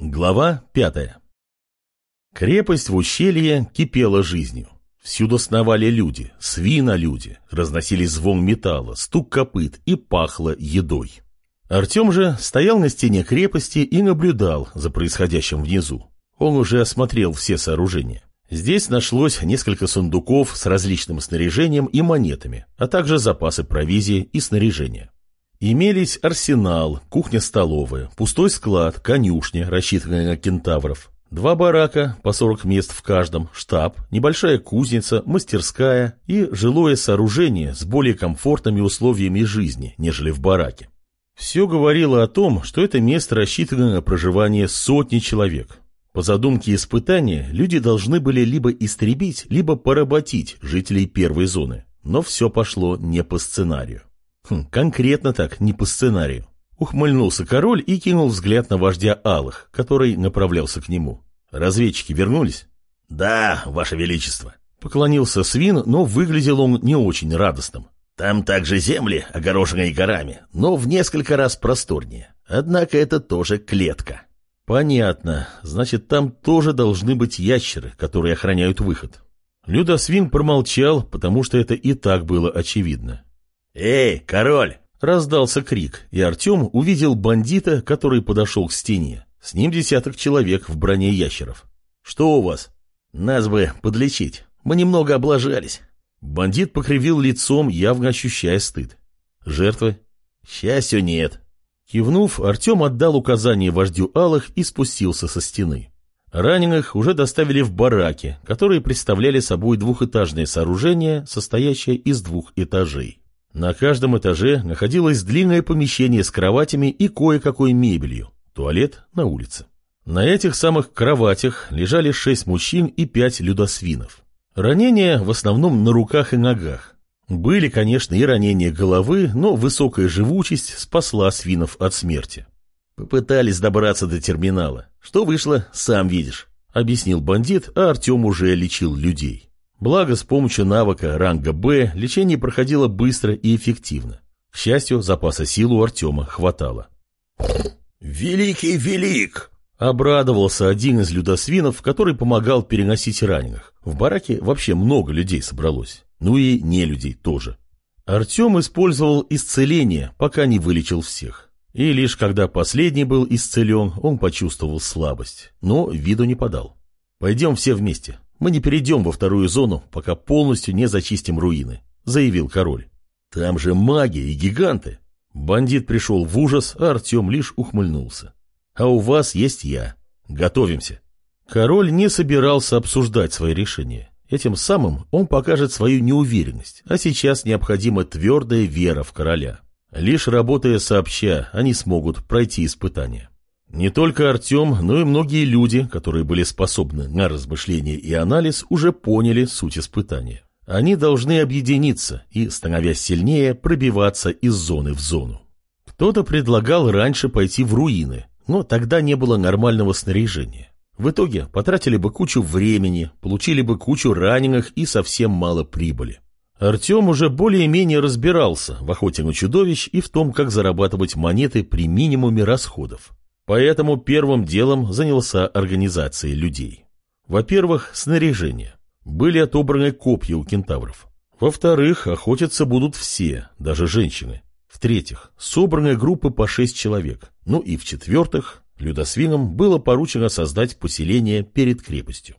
Глава пятая. Крепость в ущелье кипела жизнью. Всюду сновали люди, свинолюди, разносились звон металла, стук копыт и пахло едой. Артем же стоял на стене крепости и наблюдал за происходящим внизу. Он уже осмотрел все сооружения. Здесь нашлось несколько сундуков с различным снаряжением и монетами, а также запасы провизии и снаряжения. Имелись арсенал, кухня-столовая, пустой склад, конюшня, рассчитанная на кентавров, два барака, по 40 мест в каждом, штаб, небольшая кузница, мастерская и жилое сооружение с более комфортными условиями жизни, нежели в бараке. Все говорило о том, что это место рассчитано на проживание сотни человек. По задумке испытания, люди должны были либо истребить, либо поработить жителей первой зоны. Но все пошло не по сценарию. Хм, конкретно так, не по сценарию. Ухмыльнулся король и кинул взгляд на вождя Алых, который направлялся к нему. Разведчики вернулись? Да, ваше величество. Поклонился свин, но выглядел он не очень радостным. Там также земли, огороженные горами, но в несколько раз просторнее. Однако это тоже клетка. Понятно. Значит, там тоже должны быть ящеры, которые охраняют выход. Люда Свин промолчал, потому что это и так было очевидно. «Эй, король!» — раздался крик, и Артем увидел бандита, который подошел к стене. С ним десяток человек в броне ящеров. «Что у вас?» «Нас бы подлечить. Мы немного облажались». Бандит покривил лицом, явно ощущая стыд. «Жертвы?» «Счастью, нет». Кивнув, Артем отдал указание вождю Алых и спустился со стены. Раненых уже доставили в бараки, которые представляли собой двухэтажное сооружение, состоящее из двух этажей. На каждом этаже находилось длинное помещение с кроватями и кое-какой мебелью, туалет на улице. На этих самых кроватях лежали шесть мужчин и пять людосвинов. Ранения в основном на руках и ногах. Были, конечно, и ранения головы, но высокая живучесть спасла свинов от смерти. Попытались добраться до терминала. Что вышло, сам видишь, объяснил бандит, а Артем уже лечил людей. Благо, с помощью навыка ранга «Б» лечение проходило быстро и эффективно. К счастью, запаса сил у Артема хватало. «Великий велик!» Обрадовался один из людосвинов, который помогал переносить раненых. В бараке вообще много людей собралось. Ну и не людей тоже. Артем использовал исцеление, пока не вылечил всех. И лишь когда последний был исцелен, он почувствовал слабость, но виду не подал. «Пойдем все вместе. Мы не перейдем во вторую зону, пока полностью не зачистим руины», — заявил король. «Там же маги и гиганты». Бандит пришел в ужас, а Артем лишь ухмыльнулся. «А у вас есть я. Готовимся». Король не собирался обсуждать свои решения. Этим самым он покажет свою неуверенность, а сейчас необходима твердая вера в короля. Лишь работая сообща, они смогут пройти испытания. Не только Артем, но и многие люди, которые были способны на размышление и анализ, уже поняли суть испытания. Они должны объединиться и, становясь сильнее, пробиваться из зоны в зону. Кто-то предлагал раньше пойти в руины, но тогда не было нормального снаряжения. В итоге потратили бы кучу времени, получили бы кучу раненых и совсем мало прибыли. Артем уже более-менее разбирался в охоте на чудовищ и в том, как зарабатывать монеты при минимуме расходов. Поэтому первым делом занялся организацией людей. Во-первых, снаряжение. Были отобраны копья у кентавров. Во-вторых, охотиться будут все, даже женщины. В-третьих, собраны группы по шесть человек. Ну и в-четвертых, людосвинам было поручено создать поселение перед крепостью.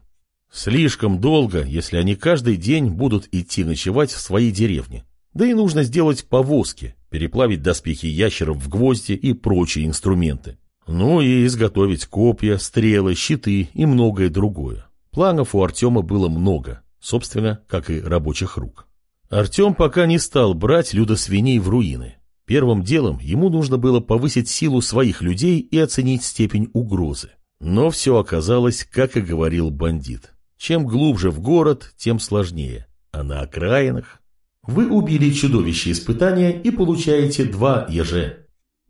Слишком долго, если они каждый день будут идти ночевать в свои деревни. Да и нужно сделать повозки, переплавить доспехи ящеров в гвозди и прочие инструменты. Ну и изготовить копья, стрелы, щиты и многое другое. Планов у Артема было много, собственно, как и рабочих рук. Артем пока не стал брать людосвиней в руины. Первым делом ему нужно было повысить силу своих людей и оценить степень угрозы. Но все оказалось, как и говорил бандит. Чем глубже в город, тем сложнее. А на окраинах... Вы убили чудовище испытания и получаете два еже.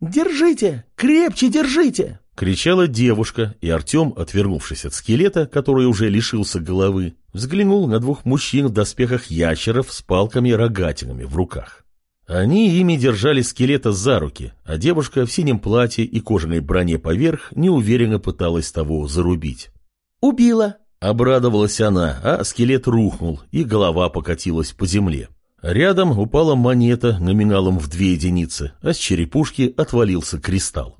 «Держите! Крепче держите!» — кричала девушка, и Артем, отвернувшись от скелета, который уже лишился головы, взглянул на двух мужчин в доспехах ящеров с палками-рогатинами в руках. Они ими держали скелета за руки, а девушка в синем платье и кожаной броне поверх неуверенно пыталась того зарубить. «Убила!» — обрадовалась она, а скелет рухнул, и голова покатилась по земле. Рядом упала монета номиналом в две единицы, а с черепушки отвалился кристалл.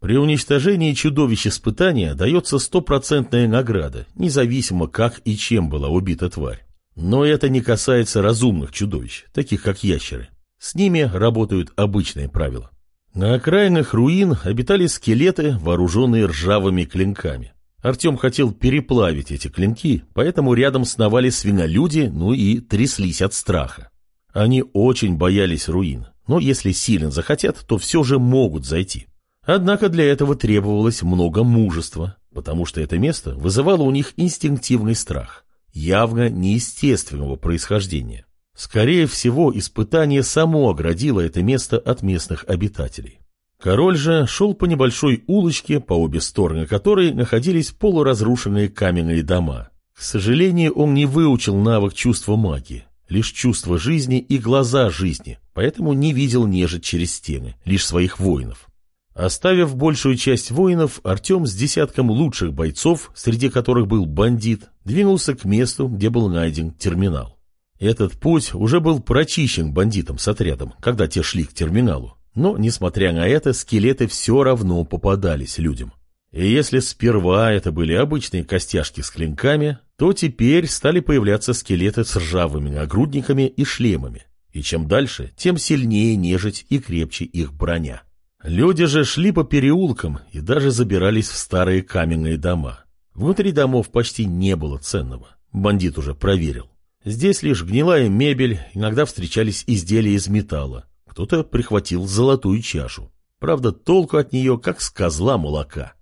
При уничтожении чудовищ испытания дается стопроцентная награда, независимо как и чем была убита тварь. Но это не касается разумных чудовищ, таких как ящеры. С ними работают обычные правила. На окраинах руин обитали скелеты, вооруженные ржавыми клинками. Артем хотел переплавить эти клинки, поэтому рядом сновали свинолюди, ну и тряслись от страха. Они очень боялись руин, но если сильно захотят, то все же могут зайти. Однако для этого требовалось много мужества, потому что это место вызывало у них инстинктивный страх, явно неестественного происхождения. Скорее всего, испытание само оградило это место от местных обитателей. Король же шел по небольшой улочке, по обе стороны которой находились полуразрушенные каменные дома. К сожалению, он не выучил навык чувства магии, лишь чувство жизни и глаза жизни, поэтому не видел нежить через стены, лишь своих воинов. Оставив большую часть воинов, Артем с десятком лучших бойцов, среди которых был бандит, двинулся к месту, где был найден терминал. Этот путь уже был прочищен бандитом с отрядом, когда те шли к терминалу. Но, несмотря на это, скелеты все равно попадались людям. И если сперва это были обычные костяшки с клинками, то теперь стали появляться скелеты с ржавыми нагрудниками и шлемами. И чем дальше, тем сильнее нежить и крепче их броня. Люди же шли по переулкам и даже забирались в старые каменные дома. Внутри домов почти не было ценного. Бандит уже проверил. Здесь лишь гнилая мебель, иногда встречались изделия из металла. Кто-то прихватил золотую чашу. Правда, толку от нее, как с козла молока.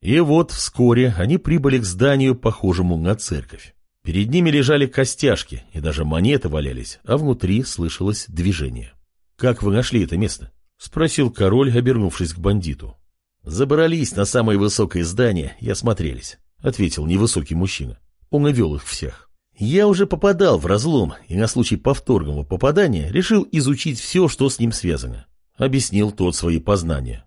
И вот вскоре они прибыли к зданию, похожему на церковь. Перед ними лежали костяшки, и даже монеты валялись, а внутри слышалось движение. «Как вы нашли это место?» — спросил король, обернувшись к бандиту. «Забрались на самое высокое здание и осмотрелись», — ответил невысокий мужчина. Он и вел их всех. Я уже попадал в разлом и на случай повторного попадания решил изучить все, что с ним связано. Объяснил тот свои познания.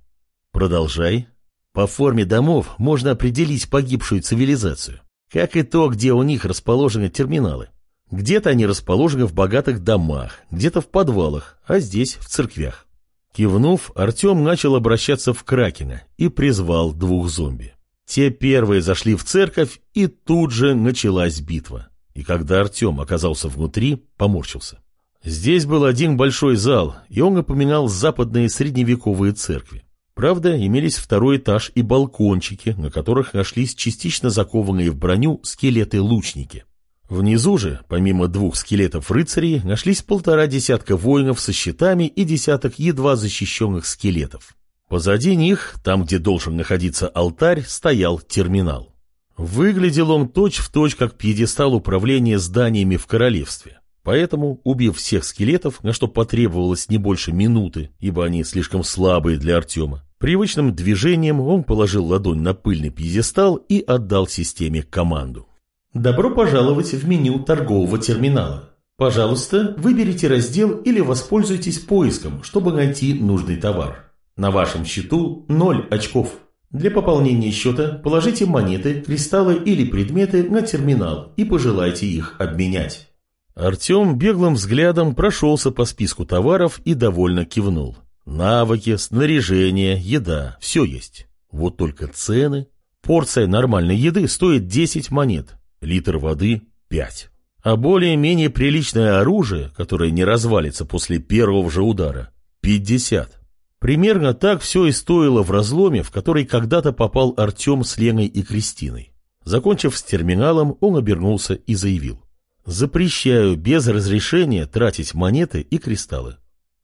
Продолжай. По форме домов можно определить погибшую цивилизацию. Как и то, где у них расположены терминалы. Где-то они расположены в богатых домах, где-то в подвалах, а здесь в церквях. Кивнув, Артем начал обращаться в Кракена и призвал двух зомби. Те первые зашли в церковь, и тут же началась битва и когда Артем оказался внутри, поморщился. Здесь был один большой зал, и он напоминал западные средневековые церкви. Правда, имелись второй этаж и балкончики, на которых нашлись частично закованные в броню скелеты-лучники. Внизу же, помимо двух скелетов рыцарей, нашлись полтора десятка воинов со щитами и десяток едва защищенных скелетов. Позади них, там, где должен находиться алтарь, стоял терминал. Выглядел он точь-в-точь, точь, как пьедестал управления зданиями в королевстве. Поэтому, убив всех скелетов, на что потребовалось не больше минуты, ибо они слишком слабые для Артема, привычным движением он положил ладонь на пыльный пьедестал и отдал системе команду. «Добро пожаловать в меню торгового терминала. Пожалуйста, выберите раздел или воспользуйтесь поиском, чтобы найти нужный товар. На вашем счету 0 очков». Для пополнения счета положите монеты, кристаллы или предметы на терминал и пожелайте их обменять. Артем беглым взглядом прошелся по списку товаров и довольно кивнул. Навыки, снаряжение, еда – все есть. Вот только цены. Порция нормальной еды стоит 10 монет, литр воды – 5. А более-менее приличное оружие, которое не развалится после первого же удара – 50. Примерно так все и стоило в разломе, в который когда-то попал Артем с Леной и Кристиной. Закончив с терминалом, он обернулся и заявил. «Запрещаю без разрешения тратить монеты и кристаллы».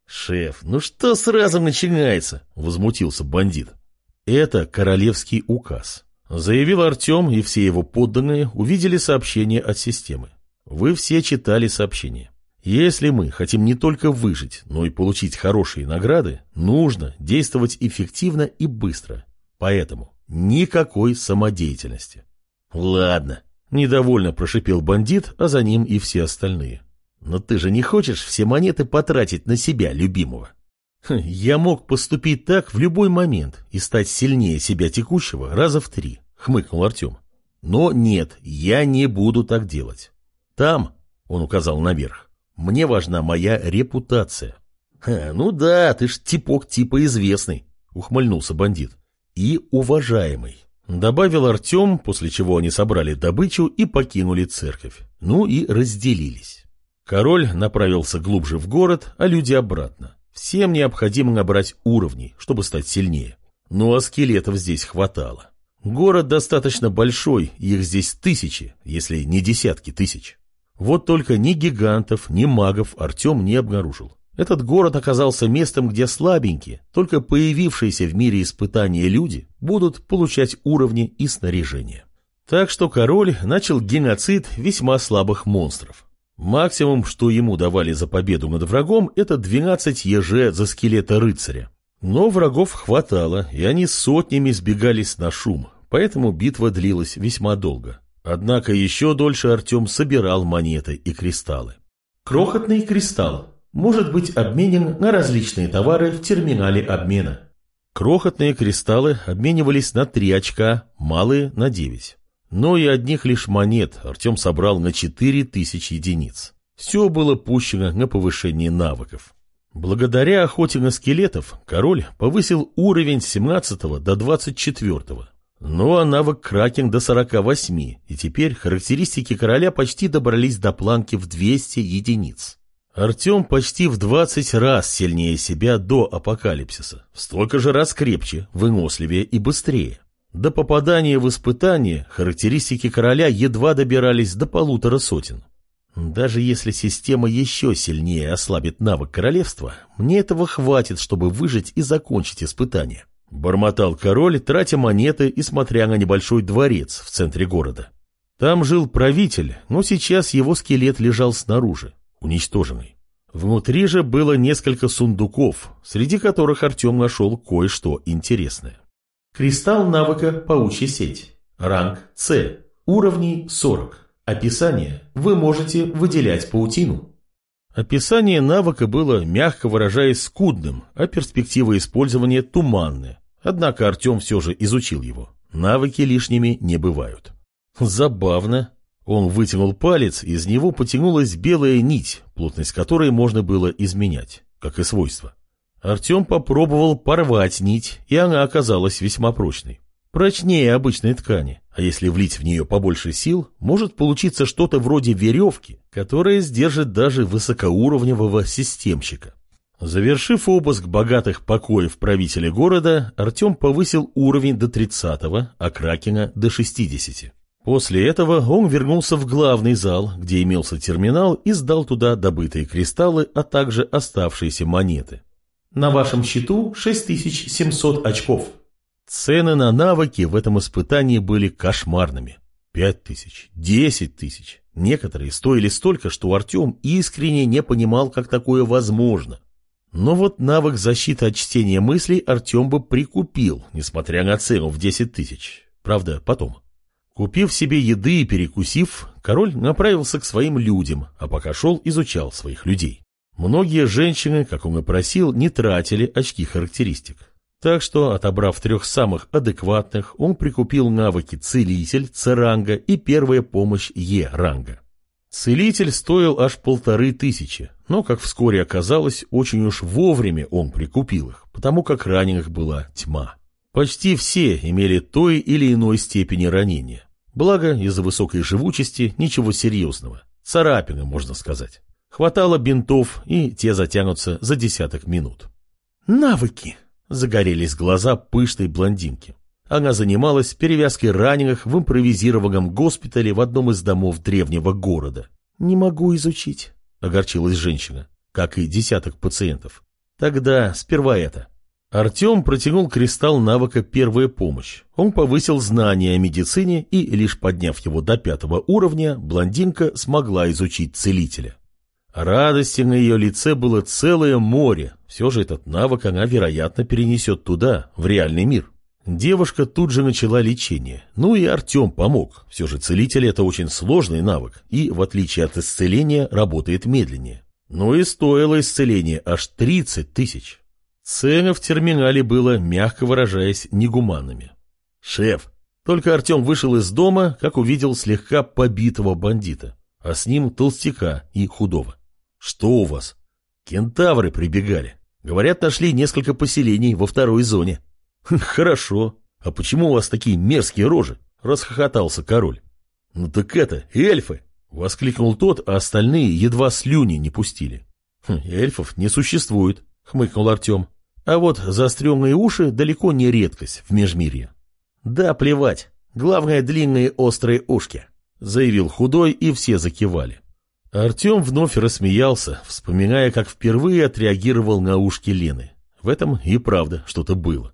«Шеф, ну что сразу начинается?» — возмутился бандит. «Это королевский указ», — заявил Артем, и все его подданные увидели сообщение от системы. Вы все читали сообщение. Если мы хотим не только выжить, но и получить хорошие награды, нужно действовать эффективно и быстро. Поэтому никакой самодеятельности. Ладно, недовольно прошипел бандит, а за ним и все остальные. Но ты же не хочешь все монеты потратить на себя, любимого? Хм, я мог поступить так в любой момент и стать сильнее себя текущего раза в три, хмыкнул Артем. Но нет, я не буду так делать. Там, он указал наверх, мне важна моя репутация. Ну да, ты ж типок типа известный, ухмыльнулся бандит. И уважаемый. Добавил Артем, после чего они собрали добычу и покинули церковь. Ну и разделились. Король направился глубже в город, а люди обратно. Всем необходимо набрать уровней, чтобы стать сильнее. Ну а скелетов здесь хватало. Город достаточно большой, их здесь тысячи, если не десятки тысяч. Вот только ни гигантов, ни магов Артем не обнаружил. Этот город оказался местом, где слабенькие, только появившиеся в мире испытания люди будут получать уровни и снаряжение. Так что король начал геноцид весьма слабых монстров. Максимум, что ему давали за победу над врагом, это 12 еже за скелета рыцаря. Но врагов хватало, и они сотнями сбегались на шум, поэтому битва длилась весьма долго. Однако еще дольше Артем собирал монеты и кристаллы. Крохотный кристалл может быть обменен на различные товары в терминале обмена. Крохотные кристаллы обменивались на 3 очка, малые на 9. Но и одних лишь монет Артем собрал на 4000 единиц. Все было пущено на повышение навыков. Благодаря охоте на скелетов король повысил уровень с 17 до 24. Ну а навык кракен до 48, и теперь характеристики короля почти добрались до планки в 200 единиц. Артем почти в 20 раз сильнее себя до апокалипсиса, в столько же раз крепче, выносливее и быстрее. До попадания в испытание характеристики короля едва добирались до полутора сотен. Даже если система еще сильнее ослабит навык королевства, мне этого хватит, чтобы выжить и закончить испытание. Бормотал король, тратя монеты и смотря на небольшой дворец в центре города. Там жил правитель, но сейчас его скелет лежал снаружи, уничтоженный. Внутри же было несколько сундуков, среди которых Артем нашел кое-что интересное. Кристалл навыка «Паучья сеть». Ранг С. Уровней 40. Описание. Вы можете выделять паутину. Описание навыка было, мягко выражаясь, скудным, а перспектива использования туманная. Однако Артем все же изучил его. Навыки лишними не бывают. Забавно. Он вытянул палец, из него потянулась белая нить, плотность которой можно было изменять, как и свойства. Артем попробовал порвать нить, и она оказалась весьма прочной. Прочнее обычной ткани, а если влить в нее побольше сил, может получиться что-то вроде веревки, которая сдержит даже высокоуровневого системщика. Завершив обыск богатых покоев правителя города, Артем повысил уровень до 30 а Кракена до 60 После этого он вернулся в главный зал, где имелся терминал, и сдал туда добытые кристаллы, а также оставшиеся монеты. На вашем счету 6700 очков. Цены на навыки в этом испытании были кошмарными. Пять тысяч, десять тысяч. Некоторые стоили столько, что Артем искренне не понимал, как такое возможно. Но вот навык защиты от чтения мыслей Артем бы прикупил, несмотря на цену в десять тысяч. Правда, потом. Купив себе еды и перекусив, король направился к своим людям, а пока шел, изучал своих людей. Многие женщины, как он и просил, не тратили очки характеристик. Так что, отобрав трех самых адекватных, он прикупил навыки «Целитель» С-ранга и «Первая помощь» Е-ранга. Целитель стоил аж полторы тысячи, но, как вскоре оказалось, очень уж вовремя он прикупил их, потому как раненых была тьма. Почти все имели той или иной степени ранения. Благо, из-за высокой живучести ничего серьезного. Царапины, можно сказать. Хватало бинтов, и те затянутся за десяток минут. «Навыки!» — загорелись глаза пышной блондинки. Она занималась перевязкой раненых в импровизированном госпитале в одном из домов древнего города. «Не могу изучить», — огорчилась женщина, как и десяток пациентов. «Тогда сперва это». Артем протянул кристалл навыка «Первая помощь». Он повысил знания о медицине и, лишь подняв его до пятого уровня, блондинка смогла изучить целителя. Радости на ее лице было целое море. Все же этот навык она, вероятно, перенесет туда, в реальный мир. Девушка тут же начала лечение. Ну и Артем помог. Все же целитель – это очень сложный навык, и, в отличие от исцеления, работает медленнее. Но и стоило исцеление аж 30 тысяч. Цены в терминале было, мягко выражаясь, негуманными. «Шеф!» Только Артем вышел из дома, как увидел слегка побитого бандита, а с ним толстяка и худого. «Что у вас?» «Кентавры прибегали. Говорят, нашли несколько поселений во второй зоне». «Хорошо. А почему у вас такие мерзкие рожи?» — расхохотался король. «Ну так это, эльфы!» — воскликнул тот, а остальные едва слюни не пустили. «Хм, «Эльфов не существует», — хмыкнул Артем. «А вот заостренные уши далеко не редкость в Межмирье». «Да, плевать. Главное, длинные острые ушки», — заявил худой, и все закивали. Артем вновь рассмеялся, вспоминая, как впервые отреагировал на ушки Лены. В этом и правда что-то было.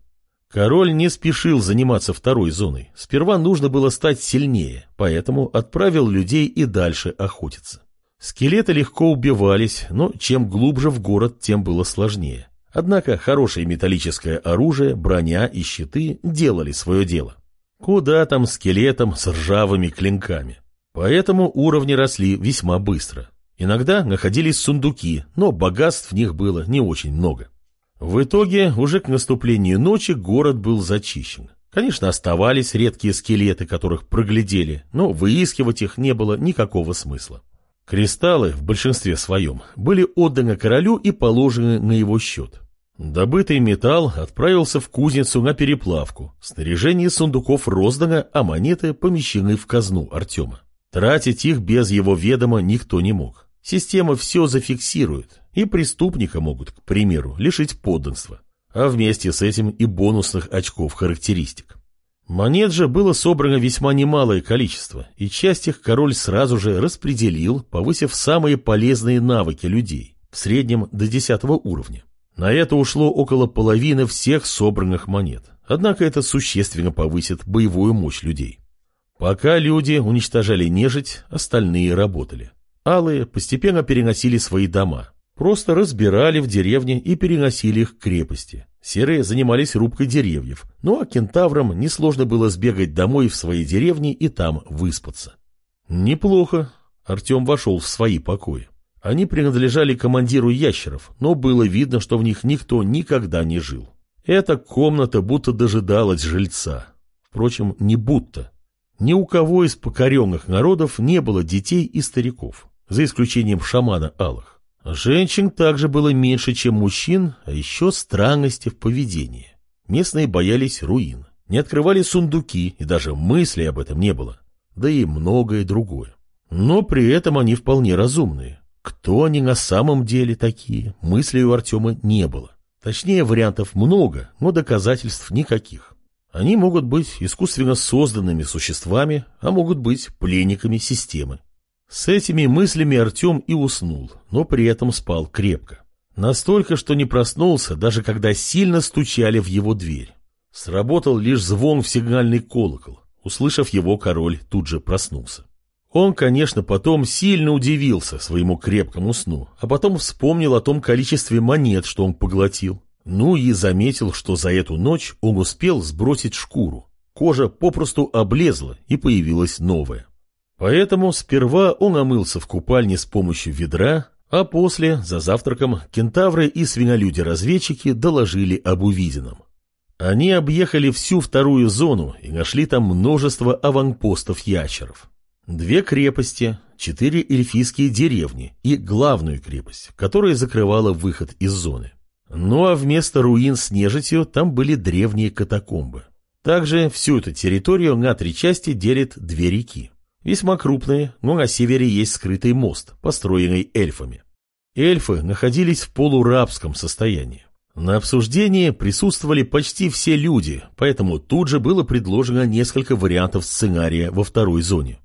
Король не спешил заниматься второй зоной. Сперва нужно было стать сильнее, поэтому отправил людей и дальше охотиться. Скелеты легко убивались, но чем глубже в город, тем было сложнее. Однако хорошее металлическое оружие, броня и щиты делали свое дело. Куда там скелетам с ржавыми клинками? Поэтому уровни росли весьма быстро. Иногда находились сундуки, но богатств в них было не очень много. В итоге, уже к наступлению ночи город был зачищен. Конечно, оставались редкие скелеты, которых проглядели, но выискивать их не было никакого смысла. Кристаллы, в большинстве своем, были отданы королю и положены на его счет. Добытый металл отправился в кузницу на переплавку, снаряжение сундуков роздано, а монеты помещены в казну Артема. Тратить их без его ведома никто не мог. Система все зафиксирует, и преступника могут, к примеру, лишить подданства, а вместе с этим и бонусных очков характеристик. Монет же было собрано весьма немалое количество, и часть их король сразу же распределил, повысив самые полезные навыки людей, в среднем до 10 уровня. На это ушло около половины всех собранных монет, однако это существенно повысит боевую мощь людей. Пока люди уничтожали нежить, остальные работали. Алые постепенно переносили свои дома, Просто разбирали в деревне и переносили их к крепости. Серые занимались рубкой деревьев, ну а кентаврам несложно было сбегать домой в свои деревни и там выспаться. Неплохо. Артем вошел в свои покои. Они принадлежали командиру ящеров, но было видно, что в них никто никогда не жил. Эта комната будто дожидалась жильца. Впрочем, не будто. Ни у кого из покоренных народов не было детей и стариков, за исключением шамана Алых. Женщин также было меньше, чем мужчин, а еще странности в поведении. Местные боялись руин, не открывали сундуки, и даже мысли об этом не было. Да и многое другое. Но при этом они вполне разумные. Кто они на самом деле такие, мыслей у Артема не было. Точнее, вариантов много, но доказательств никаких. Они могут быть искусственно созданными существами, а могут быть пленниками системы. С этими мыслями Артем и уснул, но при этом спал крепко. Настолько, что не проснулся, даже когда сильно стучали в его дверь. Сработал лишь звон в сигнальный колокол. Услышав его, король тут же проснулся. Он, конечно, потом сильно удивился своему крепкому сну, а потом вспомнил о том количестве монет, что он поглотил. Ну и заметил, что за эту ночь он успел сбросить шкуру. Кожа попросту облезла, и появилась новая. Поэтому сперва он омылся в купальне с помощью ведра, а после, за завтраком, кентавры и свинолюди-разведчики доложили об увиденном. Они объехали всю вторую зону и нашли там множество аванпостов ящеров. Две крепости, четыре эльфийские деревни и главную крепость, которая закрывала выход из зоны. Ну а вместо руин с нежитью там были древние катакомбы. Также всю эту территорию на три части делят две реки. Весьма крупные, но на севере есть скрытый мост, построенный эльфами. Эльфы находились в полурабском состоянии. На обсуждении присутствовали почти все люди, поэтому тут же было предложено несколько вариантов сценария во второй зоне.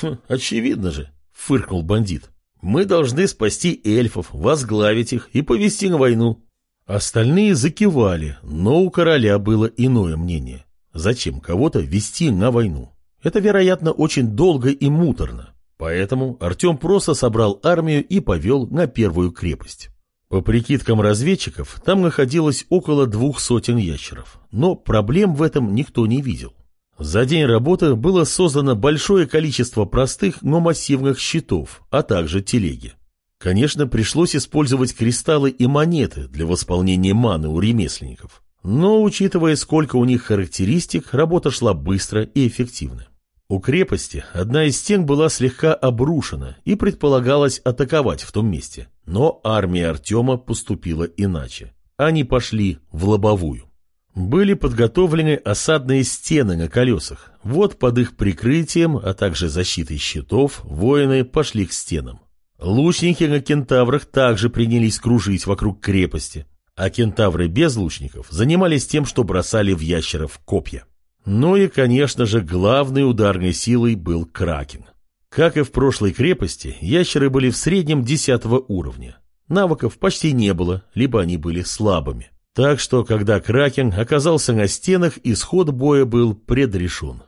«Хм, очевидно же», — фыркнул бандит. «Мы должны спасти эльфов, возглавить их и повести на войну». Остальные закивали, но у короля было иное мнение. Зачем кого-то вести на войну? Это, вероятно, очень долго и муторно. Поэтому Артем просто собрал армию и повел на первую крепость. По прикидкам разведчиков, там находилось около двух сотен ящеров, но проблем в этом никто не видел. За день работы было создано большое количество простых, но массивных щитов, а также телеги. Конечно, пришлось использовать кристаллы и монеты для восполнения маны у ремесленников. Но, учитывая, сколько у них характеристик, работа шла быстро и эффективно. У крепости одна из стен была слегка обрушена и предполагалось атаковать в том месте. Но армия Артема поступила иначе. Они пошли в лобовую. Были подготовлены осадные стены на колесах. Вот под их прикрытием, а также защитой щитов, воины пошли к стенам. Лучники на кентаврах также принялись кружить вокруг крепости, а кентавры без лучников занимались тем, что бросали в ящеров копья. Ну и, конечно же, главной ударной силой был Кракен. Как и в прошлой крепости, ящеры были в среднем десятого уровня. Навыков почти не было, либо они были слабыми. Так что, когда Кракен оказался на стенах, исход боя был предрешен.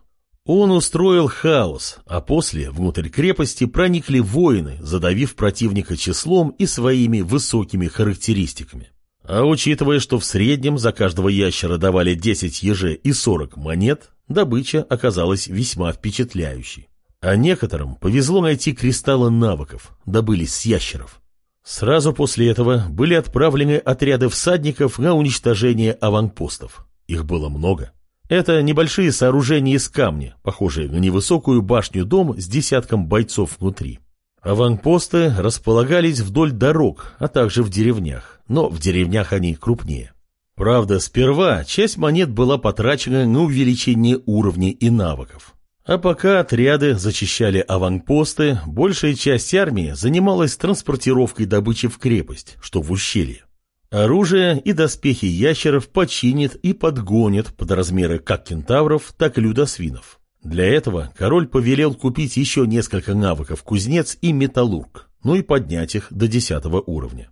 Он устроил хаос, а после внутрь крепости проникли воины, задавив противника числом и своими высокими характеристиками. А учитывая, что в среднем за каждого ящера давали 10 еже и 40 монет, добыча оказалась весьма впечатляющей. А некоторым повезло найти кристаллы навыков, добылись с ящеров. Сразу после этого были отправлены отряды всадников на уничтожение аванпостов. Их было много. Это небольшие сооружения из камня, похожие на невысокую башню-дом с десятком бойцов внутри. Аванпосты располагались вдоль дорог, а также в деревнях, но в деревнях они крупнее. Правда, сперва часть монет была потрачена на увеличение уровней и навыков. А пока отряды зачищали аванпосты, большая часть армии занималась транспортировкой добычи в крепость, что в ущелье. Оружие и доспехи ящеров починят и подгонят под размеры как кентавров, так и людосвинов. Для этого король повелел купить еще несколько навыков кузнец и металлург, ну и поднять их до десятого уровня.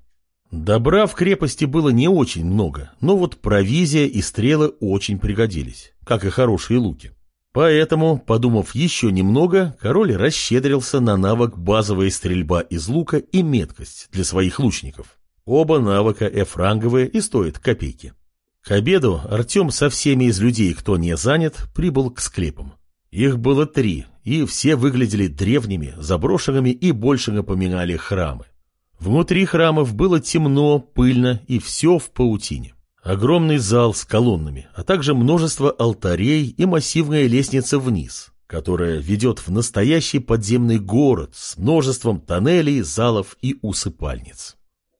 Добра в крепости было не очень много, но вот провизия и стрелы очень пригодились, как и хорошие луки. Поэтому, подумав еще немного, король расщедрился на навык базовая стрельба из лука и меткость для своих лучников. Оба навыка эфранговые и стоят копейки. К обеду Артем со всеми из людей, кто не занят, прибыл к склепам. Их было три, и все выглядели древними, заброшенными и больше напоминали храмы. Внутри храмов было темно, пыльно и все в паутине. Огромный зал с колоннами, а также множество алтарей и массивная лестница вниз, которая ведет в настоящий подземный город с множеством тоннелей, залов и усыпальниц.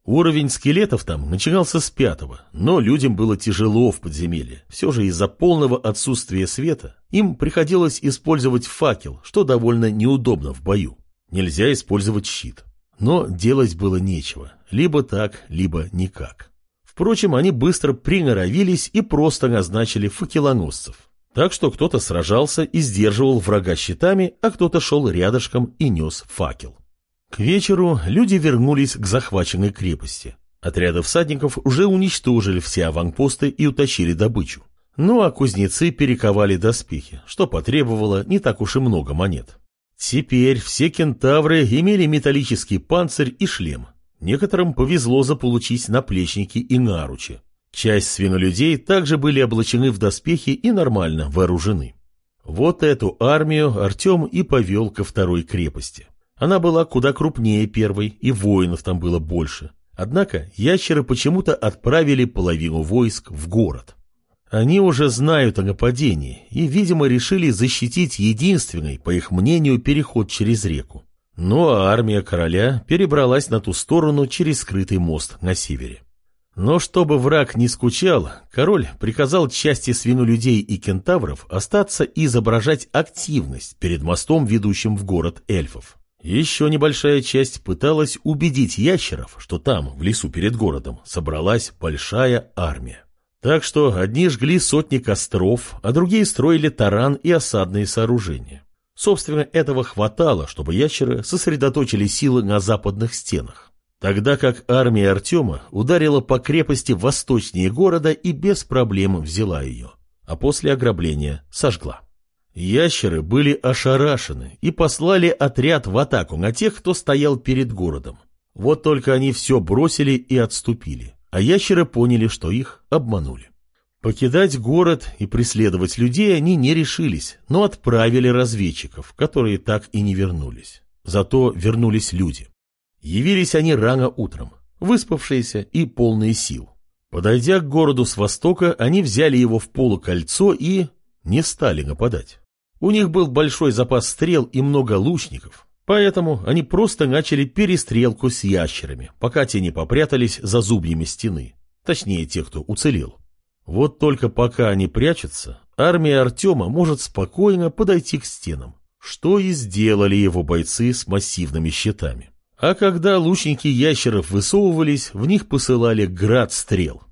Уровень скелетов там начинался с пятого, но людям было тяжело в подземелье. Все же из-за полного отсутствия света им приходилось использовать факел, что довольно неудобно в бою. Нельзя использовать щит. Но делать было нечего. Либо так, либо никак. Впрочем, они быстро приноровились и просто назначили факелоносцев. Так что кто-то сражался и сдерживал врага щитами, а кто-то шел рядышком и нес факел. К вечеру люди вернулись к захваченной крепости. Отряды всадников уже уничтожили все аванпосты и утащили добычу. Ну а кузнецы перековали доспехи, что потребовало не так уж и много монет. Теперь все кентавры имели металлический панцирь и шлем. Некоторым повезло заполучить наплечники и наручи. Часть свинолюдей также были облачены в доспехи и нормально вооружены. Вот эту армию Артем и повел ко второй крепости. Она была куда крупнее первой, и воинов там было больше. Однако ящеры почему-то отправили половину войск в город. Они уже знают о нападении и, видимо, решили защитить единственный, по их мнению, переход через реку. Ну а армия короля перебралась на ту сторону через скрытый мост на севере. Но чтобы враг не скучал, король приказал части свинолюдей и кентавров остаться и изображать активность перед мостом, ведущим в город эльфов. Еще небольшая часть пыталась убедить ящеров, что там, в лесу перед городом, собралась большая армия. Так что одни жгли сотни костров, а другие строили таран и осадные сооружения. Собственно, этого хватало, чтобы ящеры сосредоточили силы на западных стенах. Тогда как армия Артема ударила по крепости восточнее города и без проблем взяла ее, а после ограбления сожгла. Ящеры были ошарашены и послали отряд в атаку на тех, кто стоял перед городом. Вот только они все бросили и отступили, а ящеры поняли, что их обманули. Покидать город и преследовать людей они не решились, но отправили разведчиков, которые так и не вернулись. Зато вернулись люди. Явились они рано утром, выспавшиеся и полные сил. Подойдя к городу с востока, они взяли его в полукольцо и не стали нападать. У них был большой запас стрел и много лучников, поэтому они просто начали перестрелку с ящерами, пока те не попрятались за зубьями стены. Точнее, те, кто уцелел. Вот только пока они прячутся, армия Артема может спокойно подойти к стенам, что и сделали его бойцы с массивными щитами. А когда лучники ящеров высовывались, в них посылали град стрел.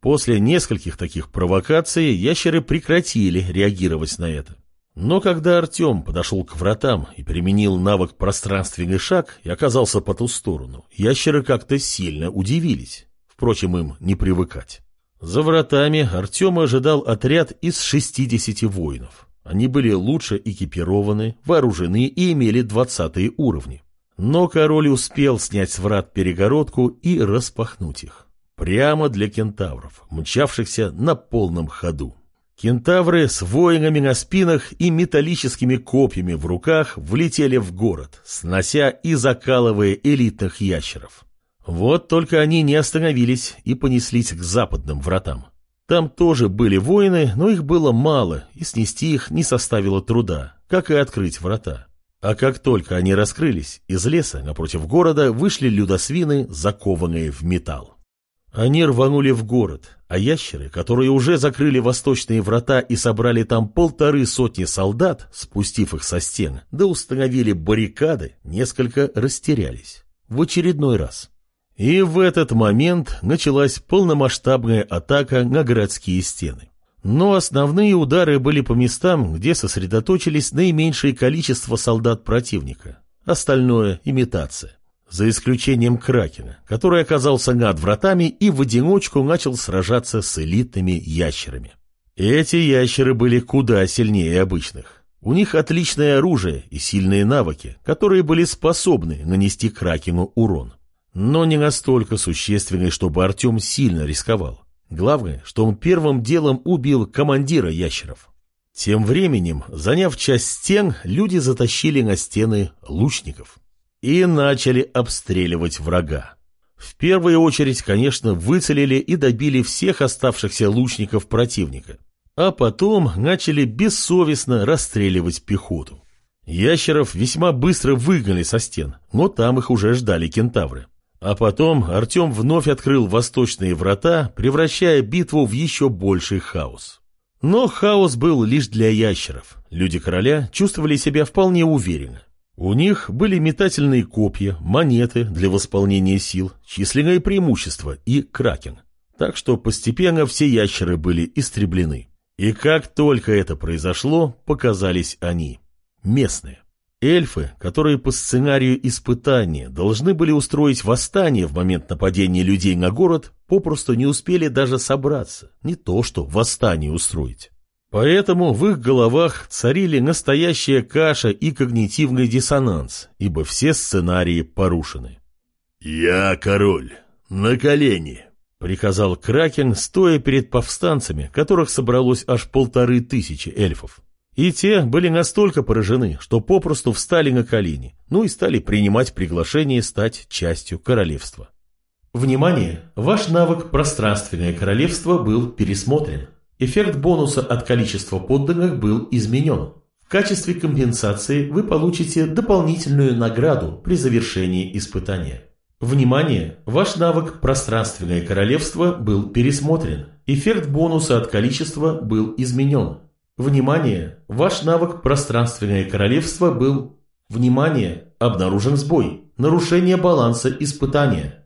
После нескольких таких провокаций ящеры прекратили реагировать на это. Но когда Артем подошел к вратам и применил навык пространственный шаг и оказался по ту сторону, ящеры как-то сильно удивились. Впрочем, им не привыкать. За вратами Артема ожидал отряд из 60 воинов. Они были лучше экипированы, вооружены и имели 20 уровни. Но король успел снять с врат перегородку и распахнуть их. Прямо для кентавров, мчавшихся на полном ходу. Кентавры с воинами на спинах и металлическими копьями в руках влетели в город, снося и закалывая элитных ящеров. Вот только они не остановились и понеслись к западным вратам. Там тоже были воины, но их было мало, и снести их не составило труда, как и открыть врата. А как только они раскрылись, из леса напротив города вышли людосвины, закованные в металл. Они рванули в город, а ящеры, которые уже закрыли восточные врата и собрали там полторы сотни солдат, спустив их со стен, да установили баррикады, несколько растерялись. В очередной раз. И в этот момент началась полномасштабная атака на городские стены. Но основные удары были по местам, где сосредоточились наименьшее количество солдат противника. Остальное – имитация. За исключением Кракена, который оказался над вратами и в одиночку начал сражаться с элитными ящерами. Эти ящеры были куда сильнее обычных. У них отличное оружие и сильные навыки, которые были способны нанести Кракену урон. Но не настолько существенный, чтобы Артем сильно рисковал. Главное, что он первым делом убил командира ящеров. Тем временем, заняв часть стен, люди затащили на стены лучников и начали обстреливать врага. В первую очередь, конечно, выцелили и добили всех оставшихся лучников противника, а потом начали бессовестно расстреливать пехоту. Ящеров весьма быстро выгнали со стен, но там их уже ждали кентавры. А потом Артем вновь открыл восточные врата, превращая битву в еще больший хаос. Но хаос был лишь для ящеров. Люди короля чувствовали себя вполне уверенно. У них были метательные копья, монеты для восполнения сил, численное преимущество и кракен. Так что постепенно все ящеры были истреблены. И как только это произошло, показались они. Местные. Эльфы, которые по сценарию испытания должны были устроить восстание в момент нападения людей на город, попросту не успели даже собраться, не то что восстание устроить. Поэтому в их головах царили настоящая каша и когнитивный диссонанс, ибо все сценарии порушены. «Я король, на колени!» — приказал Кракен, стоя перед повстанцами, которых собралось аж полторы тысячи эльфов. И те были настолько поражены, что попросту встали на колени, ну и стали принимать приглашение стать частью королевства. Внимание! Ваш навык «Пространственное королевство» был пересмотрен. Эффект бонуса от количества подданных был изменен. В качестве компенсации вы получите дополнительную награду при завершении испытания. Внимание! Ваш навык «Пространственное королевство» был пересмотрен. Эффект бонуса от количества был изменен. Внимание! Ваш навык «Пространственное королевство» был... Внимание! Обнаружен сбой. Нарушение баланса испытания.